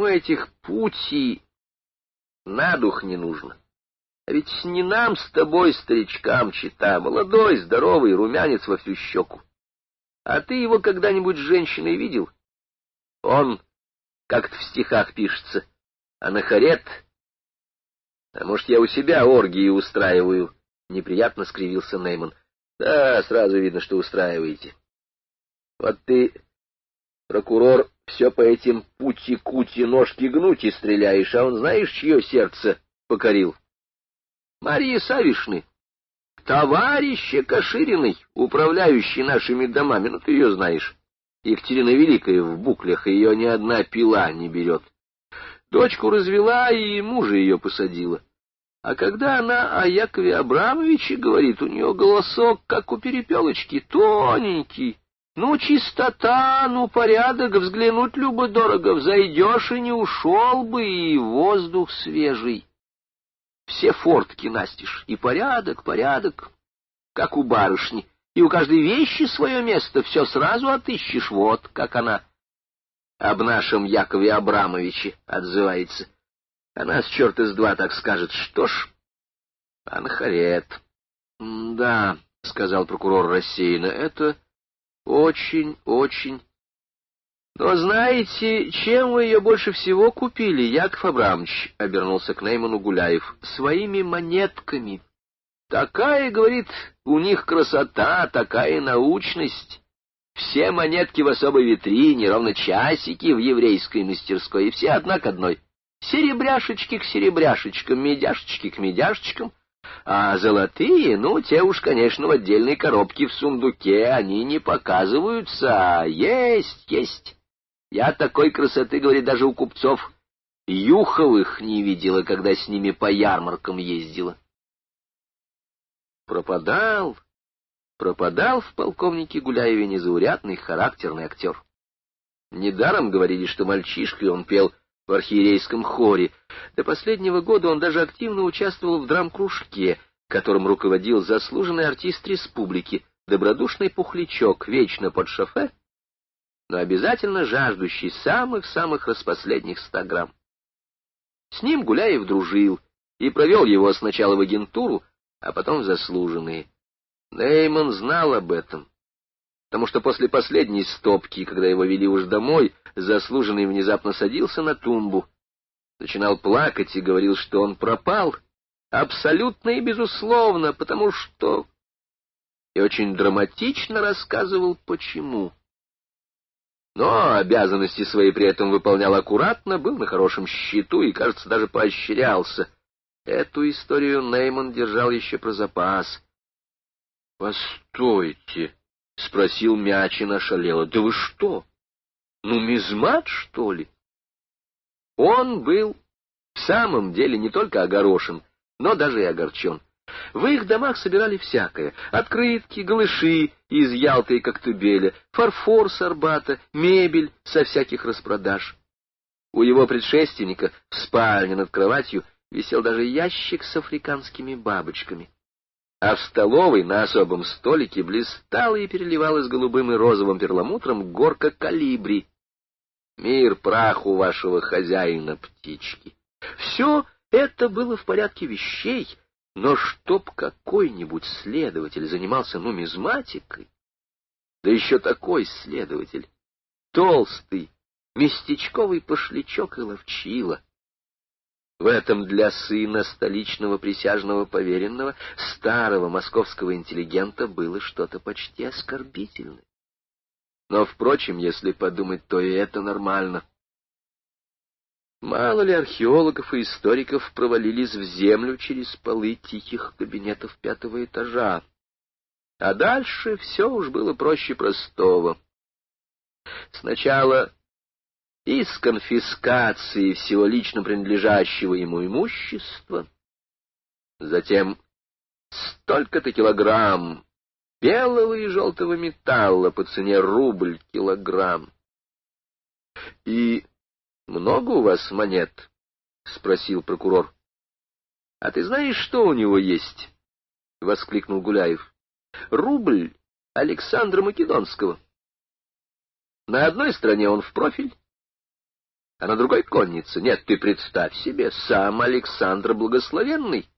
Ему этих путей на дух не нужно. А ведь не нам с тобой, старичкам, чита, молодой, здоровый, румянец во всю щеку. А ты его когда-нибудь с женщиной видел? Он, как-то в стихах пишется, анахарет. А может, я у себя оргии устраиваю? Неприятно скривился Нейман. Да, сразу видно, что устраиваете. Вот ты, прокурор, все по этим пути-кути ножки гнуть и стреляешь, а он знаешь, чье сердце покорил? Марии Савишны, товарища Кашириной, управляющей нашими домами, ну ты ее знаешь. Екатерина Великая в буклях, ее ни одна пила не берет. Дочку развела и мужа ее посадила. А когда она о Якове Абрамовиче говорит, у нее голосок, как у перепелочки, тоненький. Ну, чистота, ну, порядок, взглянуть любо-дорого, взойдешь и не ушел бы, и воздух свежий. Все фортки настежь, и порядок, порядок, как у барышни, и у каждой вещи свое место, все сразу отыщешь, вот как она об нашем Якове Абрамовиче отзывается. Она с черта с два так скажет, что ж, анхарет. — Да, — сказал прокурор рассеянно, — это очень-очень... Но знаете, чем вы ее больше всего купили, Яков Абрамович? — обернулся к Нейману Гуляев. — Своими монетками. Такая, говорит, у них красота, такая научность. Все монетки в особой витрине, ровно часики в еврейской мастерской, и все одна к одной. Серебряшечки к серебряшечкам, медяшечки к медяшечкам. А золотые, ну, те уж, конечно, в отдельной коробке в сундуке, они не показываются, есть, есть. Я такой красоты, говорит, даже у купцов Юховых не видела, когда с ними по ярмаркам ездила. Пропадал, пропадал в полковнике Гуляеве незаурядный характерный актер. Недаром говорили, что мальчишкой он пел в архиерейском хоре. До последнего года он даже активно участвовал в драм-кружке, которым руководил заслуженный артист республики, добродушный пухлячок, вечно под шофе, но обязательно жаждущий самых-самых распоследних ста грамм. С ним Гуляев дружил и провел его сначала в агентуру, а потом в заслуженные. Нейман знал об этом, потому что после последней стопки, когда его вели уж домой, заслуженный внезапно садился на тумбу, начинал плакать и говорил, что он пропал, абсолютно и безусловно, потому что... И очень драматично рассказывал, почему. Но обязанности свои при этом выполнял аккуратно, был на хорошем счету и, кажется, даже поощрялся. Эту историю Нейман держал еще про запас. — Постойте, — спросил Мячин ошалело, — да вы что? Нумизмат, что ли? Он был в самом деле не только огорошен, но даже и огорчен. В их домах собирали всякое — открытки, глыши из Ялты и Коктебеля, фарфор с Арбата, мебель со всяких распродаж. У его предшественника в спальне над кроватью висел даже ящик с африканскими бабочками. А в столовой на особом столике блистала и переливалась голубым и розовым перламутром горка калибри, Мир праху вашего хозяина, птички. Все это было в порядке вещей, но чтоб какой-нибудь следователь занимался нумизматикой, да еще такой следователь, толстый, местечковый пошлячок и ловчила. В этом для сына столичного присяжного поверенного, старого московского интеллигента, было что-то почти оскорбительное. Но, впрочем, если подумать, то и это нормально. Мало ли археологов и историков провалились в землю через полы тихих кабинетов пятого этажа. А дальше все уж было проще простого. Сначала из конфискации всего лично принадлежащего ему имущества, затем столько-то килограмм белого и желтого металла по цене рубль килограмм. — И много у вас монет? — спросил прокурор. — А ты знаешь, что у него есть? — воскликнул Гуляев. — Рубль Александра Македонского. На одной стороне он в профиль, а на другой коннице. Нет, ты представь себе, сам Александр Благословенный